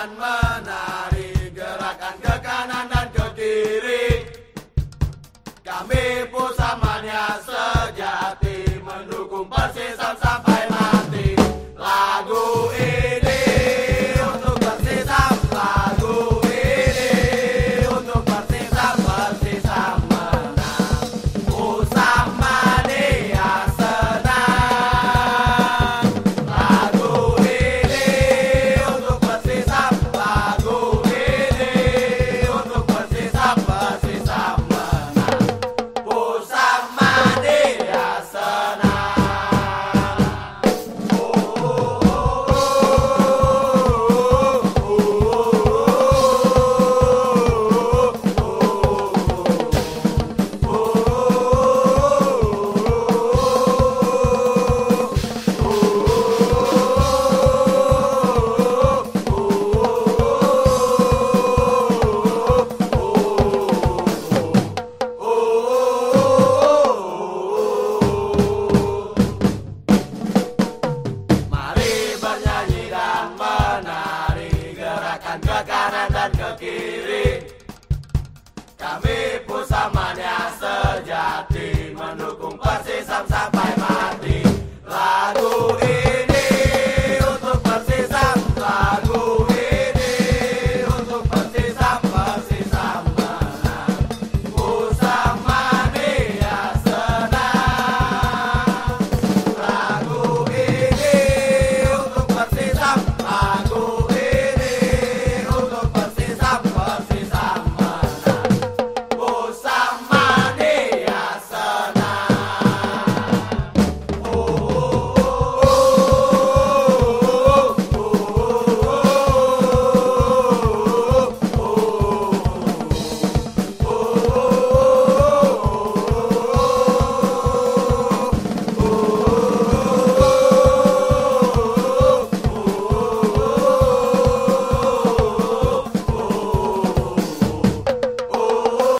dan menari Gerakan ke kanan dan ke kiri Kami quedé. Camé